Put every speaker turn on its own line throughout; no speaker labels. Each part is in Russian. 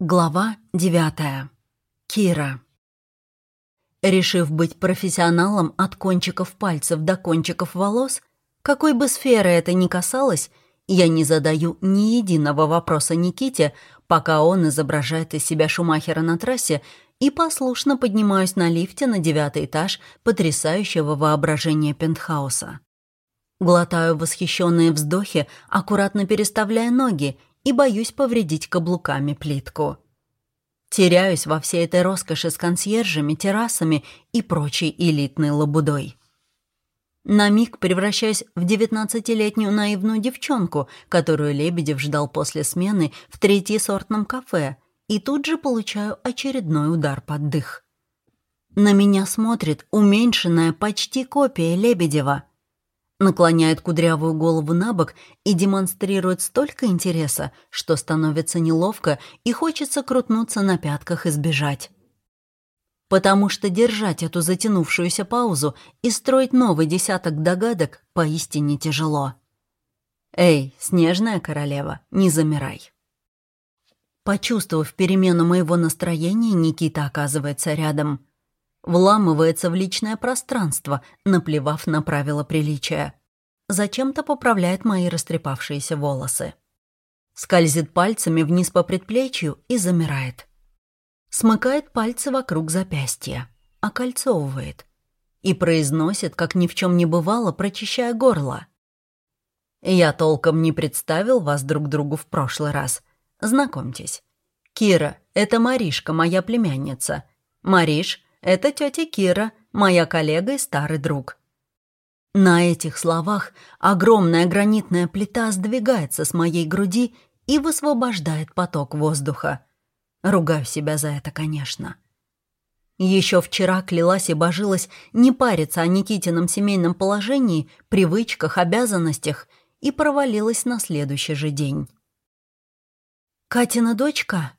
Глава девятая. Кира. Решив быть профессионалом от кончиков пальцев до кончиков волос, какой бы сферы это ни касалось, я не задаю ни единого вопроса Никите, пока он изображает из себя Шумахера на трассе, и послушно поднимаюсь на лифте на девятый этаж потрясающего воображения пентхауса. Глотаю восхищенные вздохи, аккуратно переставляя ноги, и боюсь повредить каблуками плитку. Теряюсь во всей этой роскоши с консьержами, террасами и прочей элитной лабудой. На миг превращаюсь в девятнадцатилетнюю наивную девчонку, которую Лебедев ждал после смены в третьесортном кафе, и тут же получаю очередной удар под дых. На меня смотрит уменьшенная почти копия Лебедева наклоняет кудрявую голову на бок и демонстрирует столько интереса, что становится неловко и хочется крутнуться на пятках и сбежать. Потому что держать эту затянувшуюся паузу и строить новый десяток догадок поистине тяжело. «Эй, снежная королева, не замирай». Почувствовав перемену моего настроения, Никита оказывается рядом – вламывается в личное пространство, наплевав на правила приличия. Зачем-то поправляет мои растрепавшиеся волосы. Скользит пальцами вниз по предплечью и замирает. Смыкает пальцы вокруг запястья, окольцовывает и произносит, как ни в чем не бывало, прочищая горло. «Я толком не представил вас друг другу в прошлый раз. Знакомьтесь. Кира, это Маришка, моя племянница. Мариш, это тетя Кира, моя коллега и старый друг». На этих словах огромная гранитная плита сдвигается с моей груди и высвобождает поток воздуха. Ругаю себя за это, конечно. Еще вчера клялась и божилась не париться о Никитином семейном положении, привычках, обязанностях и провалилась на следующий же день. «Катина дочка?»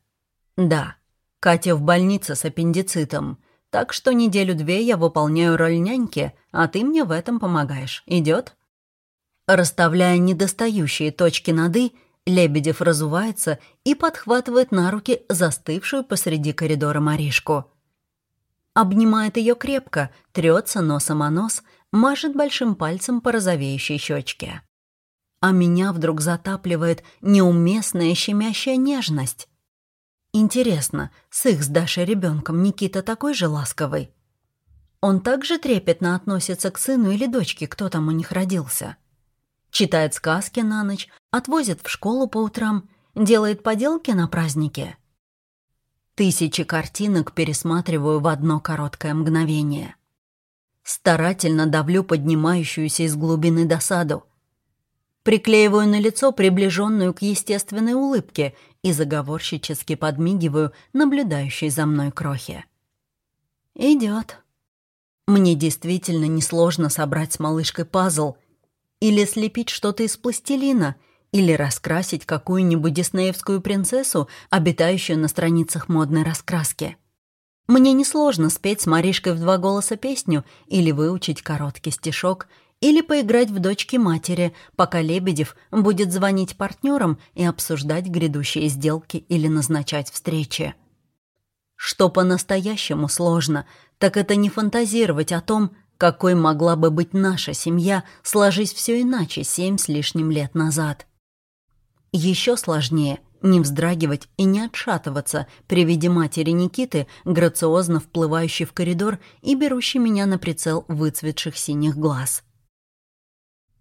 «Да. Катя в больнице с аппендицитом. Так что неделю-две я выполняю роль няньки, а ты мне в этом помогаешь. Идет? Расставляя недостающие точки над «и», Лебедев разувается и подхватывает на руки застывшую посреди коридора Маришку. Обнимает ее крепко, трется носом о нос, мажет большим пальцем по розовеющей щечке. А меня вдруг затапливает неуместная щемящая нежность. Интересно, с их с Дашей ребенком Никита такой же ласковый? Он также трепетно относится к сыну или дочке, кто там у них родился? Читает сказки на ночь, отвозит в школу по утрам, делает поделки на празднике. Тысячи картинок пересматриваю в одно короткое мгновение. Старательно давлю поднимающуюся из глубины досаду. Приклеиваю на лицо приближенную к естественной улыбке и заговорщически подмигиваю наблюдающей за мной крохи. Идет. Мне действительно несложно собрать с малышкой пазл или слепить что-то из пластилина, или раскрасить какую-нибудь диснеевскую принцессу, обитающую на страницах модной раскраски. Мне несложно спеть с Маришкой в два голоса песню или выучить короткий стишок — или поиграть в дочки матери, пока Лебедев будет звонить партнерам и обсуждать грядущие сделки или назначать встречи. Что по-настоящему сложно, так это не фантазировать о том, какой могла бы быть наша семья, сложись все иначе семь с лишним лет назад. Еще сложнее не вздрагивать и не отшатываться при виде матери Никиты, грациозно вплывающей в коридор и берущей меня на прицел выцветших синих глаз.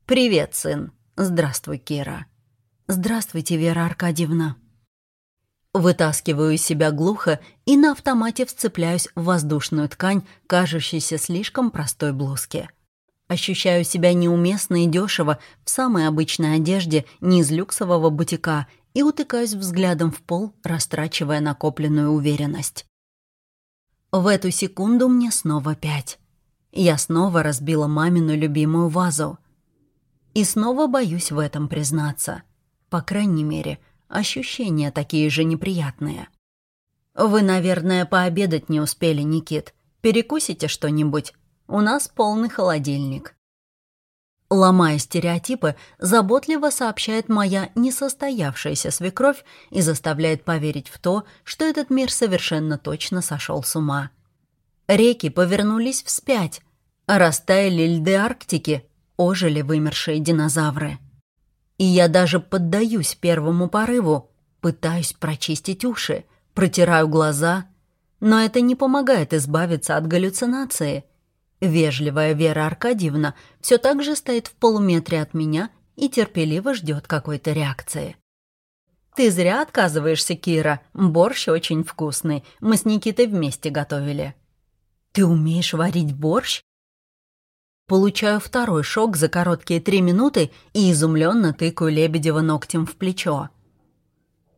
«Привет, сын. Здравствуй, Кира». «Здравствуйте, Вера Аркадьевна». Вытаскиваю себя глухо и на автомате вцепляюсь в воздушную ткань, кажущейся слишком простой блузки. Ощущаю себя неуместно и дешево в самой обычной одежде не из люксового бутика и утыкаюсь взглядом в пол, растрачивая накопленную уверенность. В эту секунду мне снова пять. Я снова разбила мамину любимую вазу — и снова боюсь в этом признаться. По крайней мере, ощущения такие же неприятные. «Вы, наверное, пообедать не успели, Никит. Перекусите что-нибудь. У нас полный холодильник». Ломая стереотипы, заботливо сообщает моя несостоявшаяся свекровь и заставляет поверить в то, что этот мир совершенно точно сошел с ума. Реки повернулись вспять, растаяли льды Арктики, ожили вымершие динозавры. И я даже поддаюсь первому порыву, пытаюсь прочистить уши, протираю глаза, но это не помогает избавиться от галлюцинации. Вежливая Вера Аркадьевна все так же стоит в полуметре от меня и терпеливо ждет какой-то реакции. «Ты зря отказываешься, Кира. Борщ очень вкусный. Мы с Никитой вместе готовили». «Ты умеешь варить борщ?» Получаю второй шок за короткие три минуты и изумленно тыкаю Лебедева ногтем в плечо.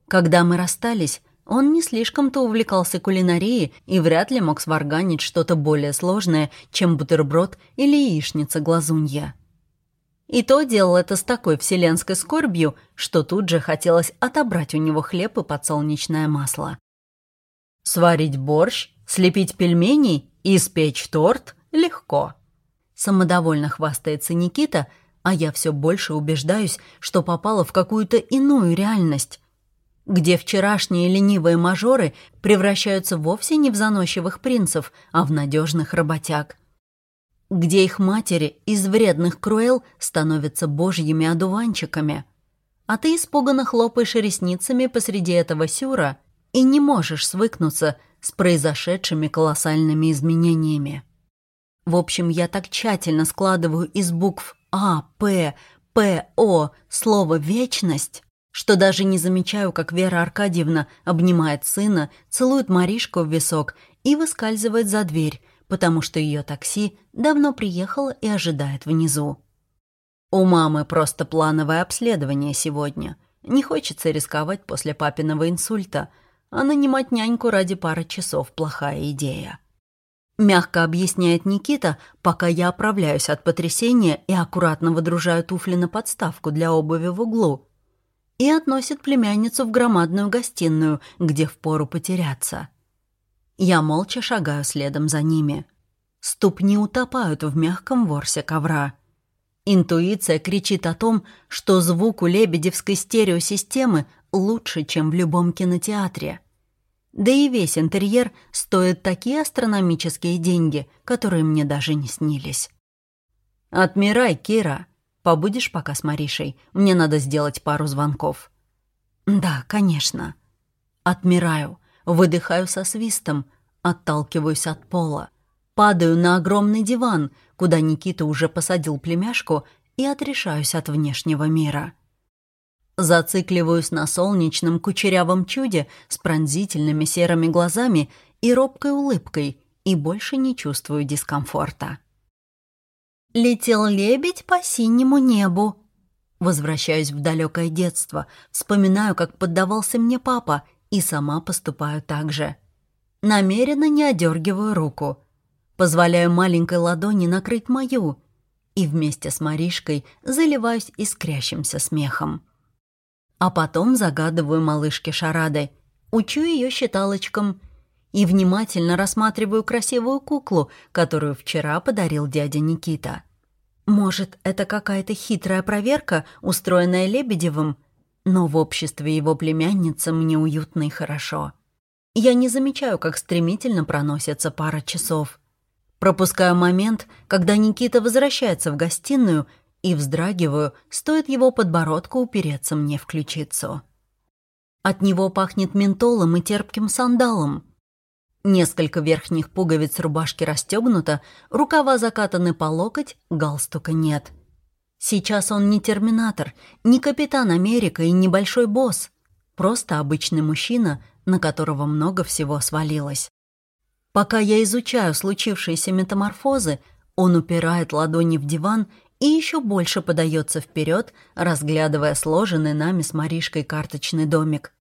Когда мы расстались, он не слишком-то увлекался кулинарией и вряд ли мог сварганить что-то более сложное, чем бутерброд или яичница-глазунья. И то делал это с такой вселенской скорбью, что тут же хотелось отобрать у него хлеб и подсолнечное масло. Сварить борщ, слепить пельмени и испечь торт легко. Самодовольно хвастается Никита, а я все больше убеждаюсь, что попала в какую-то иную реальность, где вчерашние ленивые мажоры превращаются вовсе не в заносчивых принцев, а в надежных работяг. Где их матери из вредных круэл становятся божьими одуванчиками. А ты испуганно хлопаешь ресницами посреди этого сюра и не можешь свыкнуться с произошедшими колоссальными изменениями. В общем, я так тщательно складываю из букв А, П, П, О слово «вечность», что даже не замечаю, как Вера Аркадьевна обнимает сына, целует Маришку в висок и выскальзывает за дверь, потому что ее такси давно приехало и ожидает внизу. У мамы просто плановое обследование сегодня. Не хочется рисковать после папиного инсульта, а нанимать няньку ради пары часов – плохая идея. Мягко объясняет Никита, пока я оправляюсь от потрясения и аккуратно выдружаю туфли на подставку для обуви в углу. И относит племянницу в громадную гостиную, где впору потеряться. Я молча шагаю следом за ними. Ступни утопают в мягком ворсе ковра. Интуиция кричит о том, что звук у лебедевской стереосистемы лучше, чем в любом кинотеатре. Да и весь интерьер стоит такие астрономические деньги, которые мне даже не снились. «Отмирай, Кира. Побудешь пока с Маришей? Мне надо сделать пару звонков». «Да, конечно». Отмираю, выдыхаю со свистом, отталкиваюсь от пола, падаю на огромный диван, куда Никита уже посадил племяшку, и отрешаюсь от внешнего мира. Зацикливаюсь на солнечном кучерявом чуде с пронзительными серыми глазами и робкой улыбкой и больше не чувствую дискомфорта. Летел лебедь по синему небу. Возвращаюсь в далекое детство, вспоминаю, как поддавался мне папа, и сама поступаю так же. Намеренно не одергиваю руку. Позволяю маленькой ладони накрыть мою, и вместе с Маришкой заливаюсь искрящимся смехом. А потом загадываю малышке шарады, учу ее считалочкам и внимательно рассматриваю красивую куклу, которую вчера подарил дядя Никита. Может, это какая-то хитрая проверка, устроенная Лебедевым, но в обществе его племянницы мне уютно и хорошо. Я не замечаю, как стремительно проносится пара часов. Пропускаю момент, когда Никита возвращается в гостиную и вздрагиваю, стоит его подбородку упереться мне в ключицу. От него пахнет ментолом и терпким сандалом. Несколько верхних пуговиц рубашки расстегнуто, рукава закатаны по локоть, галстука нет. Сейчас он не терминатор, не капитан Америка и небольшой босс. Просто обычный мужчина, на которого много всего свалилось. Пока я изучаю случившиеся метаморфозы, он упирает ладони в диван и еще больше подается вперед, разглядывая сложенный нами с Маришкой карточный домик.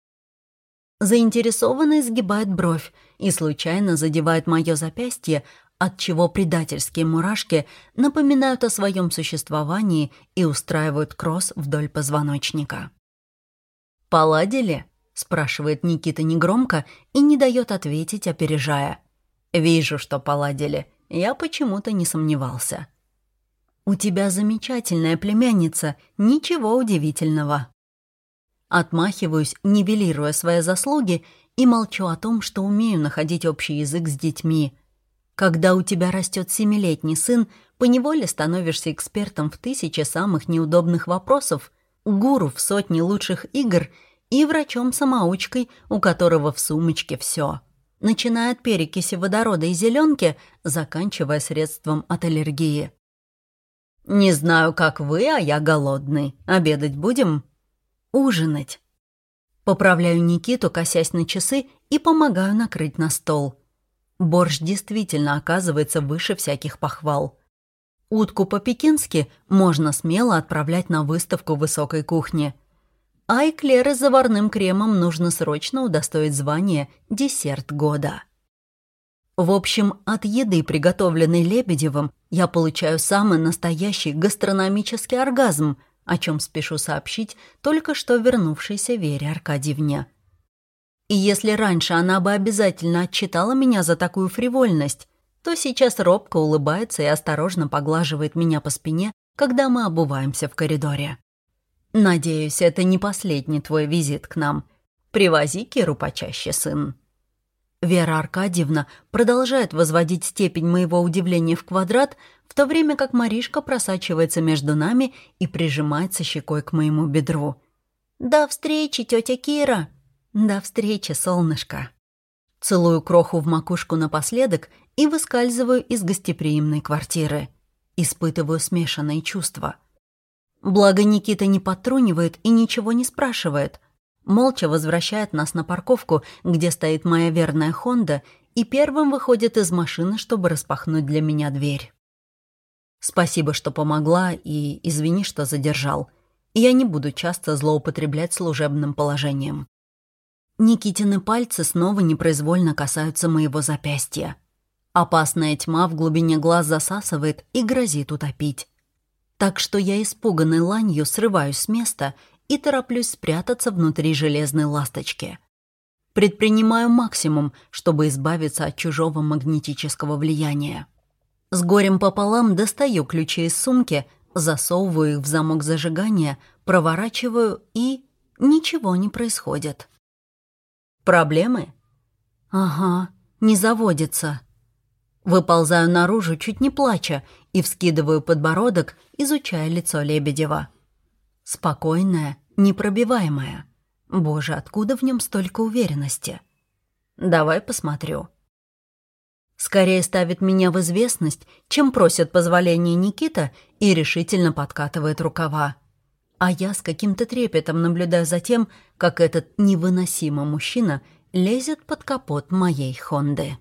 Заинтересованно изгибает бровь и случайно задевает мое запястье, отчего предательские мурашки напоминают о своем существовании и устраивают кросс вдоль позвоночника. «Поладили?» — спрашивает Никита негромко и не дает ответить, опережая. «Вижу, что поладили. Я почему-то не сомневался». «У тебя замечательная племянница, ничего удивительного». Отмахиваюсь, нивелируя свои заслуги, и молчу о том, что умею находить общий язык с детьми. Когда у тебя растет семилетний сын, поневоле становишься экспертом в тысяче самых неудобных вопросов, гуру в сотне лучших игр и врачом-самоучкой, у которого в сумочке все начиная от перекиси водорода и зеленки, заканчивая средством от аллергии. «Не знаю, как вы, а я голодный. Обедать будем?» «Ужинать». Поправляю Никиту, косясь на часы, и помогаю накрыть на стол. Борщ действительно оказывается выше всяких похвал. Утку по-пекински можно смело отправлять на выставку высокой кухни – а эклеры с заварным кремом нужно срочно удостоить звания «Десерт года». В общем, от еды, приготовленной Лебедевым, я получаю самый настоящий гастрономический оргазм, о чем спешу сообщить только что вернувшейся Вере Аркадьевне. И если раньше она бы обязательно отчитала меня за такую фривольность, то сейчас робко улыбается и осторожно поглаживает меня по спине, когда мы обуваемся в коридоре. «Надеюсь, это не последний твой визит к нам. Привози Киру почаще, сын». Вера Аркадьевна продолжает возводить степень моего удивления в квадрат, в то время как Маришка просачивается между нами и прижимается щекой к моему бедру. «До встречи, тетя Кира!» «До встречи, солнышко!» Целую кроху в макушку напоследок и выскальзываю из гостеприимной квартиры. Испытываю смешанные чувства — Благо Никита не подтрунивает и ничего не спрашивает. Молча возвращает нас на парковку, где стоит моя верная Хонда, и первым выходит из машины, чтобы распахнуть для меня дверь. Спасибо, что помогла, и извини, что задержал. Я не буду часто злоупотреблять служебным положением. Никитины пальцы снова непроизвольно касаются моего запястья. Опасная тьма в глубине глаз засасывает и грозит утопить так что я испуганной ланью срываюсь с места и тороплюсь спрятаться внутри железной ласточки. Предпринимаю максимум, чтобы избавиться от чужого магнетического влияния. С горем пополам достаю ключи из сумки, засовываю их в замок зажигания, проворачиваю и... ничего не происходит. Проблемы? Ага, не заводится. Выползаю наружу, чуть не плача, и вскидываю подбородок, изучая лицо Лебедева. Спокойное, непробиваемое. Боже, откуда в нем столько уверенности? Давай посмотрю. Скорее ставит меня в известность, чем просит позволения Никита и решительно подкатывает рукава. А я с каким-то трепетом наблюдаю за тем, как этот невыносимый мужчина лезет под капот моей Хонды.